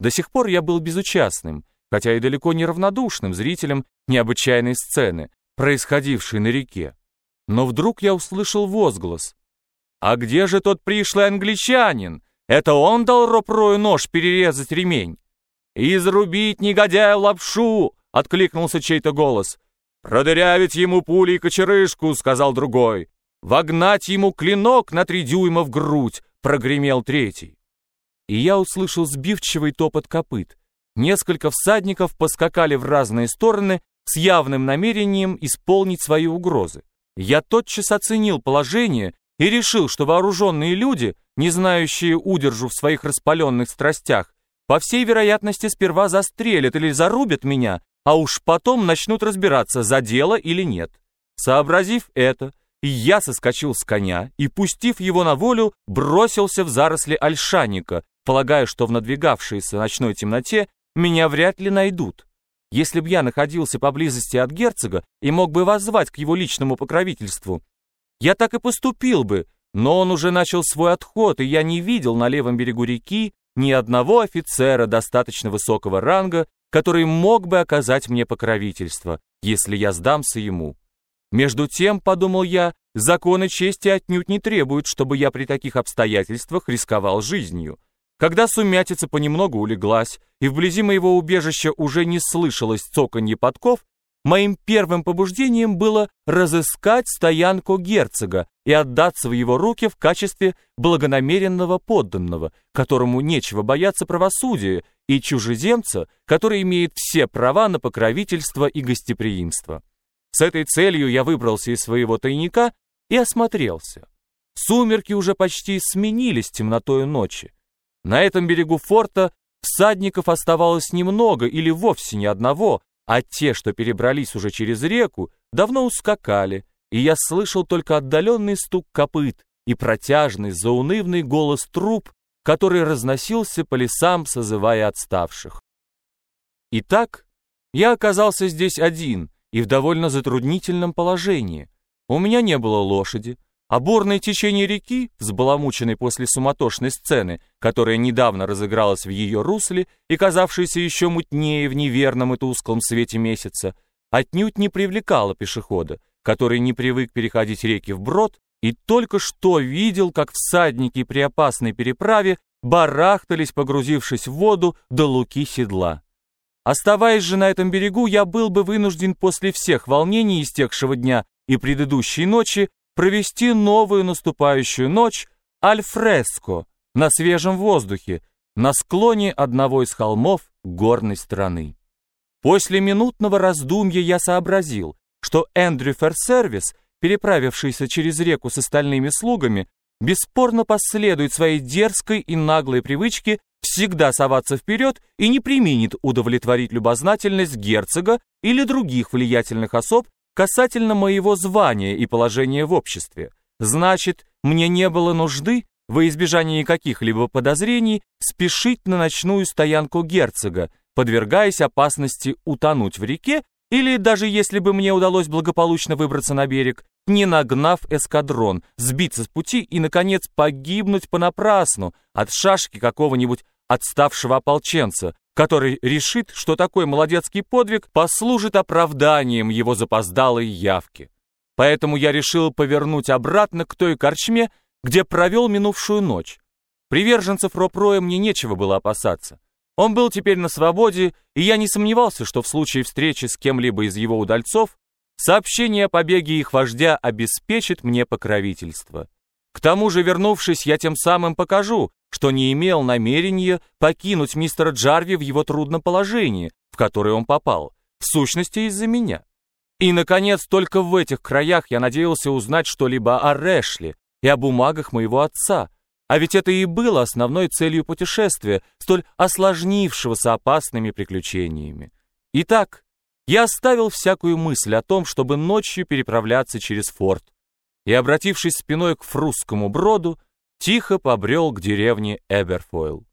До сих пор я был безучастным, хотя и далеко не равнодушным зрителем необычайной сцены, происходившей на реке. Но вдруг я услышал возглас. «А где же тот пришлый англичанин? Это он дал Ропрою нож перерезать ремень?» «Изрубить негодяя лапшу!» — откликнулся чей-то голос. «Продырявить ему пулей кочерышку!» — сказал другой. «Вогнать ему клинок на три дюйма в грудь!» — прогремел третий. И я услышал сбивчивый топот копыт. Несколько всадников поскакали в разные стороны с явным намерением исполнить свои угрозы. Я тотчас оценил положение и решил, что вооруженные люди, не знающие удержу в своих распаленных страстях, по всей вероятности сперва застрелят или зарубят меня, а уж потом начнут разбираться, за дело или нет. Сообразив это, я соскочил с коня и, пустив его на волю, бросился в заросли ольшанника, полагая, что в надвигавшейся ночной темноте меня вряд ли найдут. Если б я находился поблизости от герцога и мог бы воззвать к его личному покровительству, я так и поступил бы, но он уже начал свой отход, и я не видел на левом берегу реки ни одного офицера достаточно высокого ранга, который мог бы оказать мне покровительство, если я сдамся ему. Между тем, подумал я, законы чести отнюдь не требуют, чтобы я при таких обстоятельствах рисковал жизнью. Когда сумятица понемногу улеглась, и вблизи моего убежища уже не слышалось цоканье подков, моим первым побуждением было разыскать стоянку герцога и отдаться в его руки в качестве благонамеренного подданного, которому нечего бояться правосудия, и чужеземца, который имеет все права на покровительство и гостеприимство. С этой целью я выбрался из своего тайника и осмотрелся. Сумерки уже почти сменились темнотою ночи. На этом берегу форта всадников оставалось немного или вовсе ни одного, а те, что перебрались уже через реку, давно ускакали, и я слышал только отдаленный стук копыт и протяжный, заунывный голос труп, который разносился по лесам, созывая отставших. Итак, я оказался здесь один и в довольно затруднительном положении. У меня не было лошади, бурное течение реки, взбаламученной после суматошной сцены, которая недавно разыгралась в ее русле и казавшаяся еще мутнее в неверном и тусклом свете месяца, отнюдь не привлекала пешехода, который не привык переходить реки вброд и только что видел, как всадники при опасной переправе барахтались, погрузившись в воду до луки седла. Оставаясь же на этом берегу, я был бы вынужден после всех волнений истекшего дня и предыдущей ночи провести новую наступающую ночь альфреско на свежем воздухе на склоне одного из холмов горной страны. После минутного раздумья я сообразил, что Эндрю Ферсервис, переправившийся через реку с остальными слугами, бесспорно последует своей дерзкой и наглой привычке всегда соваться вперед и не применит удовлетворить любознательность герцога или других влиятельных особ касательно моего звания и положения в обществе. Значит, мне не было нужды, во избежание каких-либо подозрений, спешить на ночную стоянку герцога, подвергаясь опасности утонуть в реке, или даже если бы мне удалось благополучно выбраться на берег, не нагнав эскадрон, сбиться с пути и, наконец, погибнуть понапрасну от шашки какого-нибудь отставшего ополченца, который решит, что такой молодецкий подвиг послужит оправданием его запоздалой явки. Поэтому я решил повернуть обратно к той корчме, где провел минувшую ночь. Приверженцев Ропроя мне нечего было опасаться. Он был теперь на свободе, и я не сомневался, что в случае встречи с кем-либо из его удальцов сообщение о побеге их вождя обеспечит мне покровительство. К тому же, вернувшись, я тем самым покажу, что не имел намерения покинуть мистера Джарви в его трудном положении, в которое он попал, в сущности из-за меня. И, наконец, только в этих краях я надеялся узнать что-либо о Рэшли и о бумагах моего отца, а ведь это и было основной целью путешествия, столь осложнившегося опасными приключениями. Итак, я оставил всякую мысль о том, чтобы ночью переправляться через форт, и, обратившись спиной к фрусскому броду, тихо побрел к деревне Эберфойл.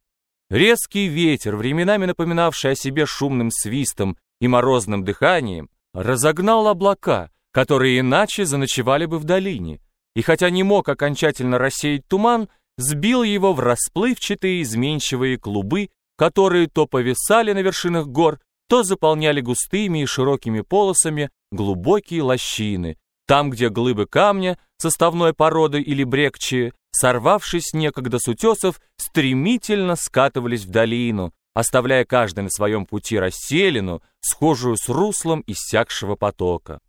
Резкий ветер, временами напоминавший о себе шумным свистом и морозным дыханием, разогнал облака, которые иначе заночевали бы в долине, и хотя не мог окончательно рассеять туман, сбил его в расплывчатые изменчивые клубы которые то повисали на вершинах гор, то заполняли густыми и широкими полосами глубокие лощины, там, где глыбы камня, составной породы или брекчи, сорвавшись некогда с утесов, стремительно скатывались в долину, оставляя каждый на своем пути расселину, схожую с руслом иссякшего потока.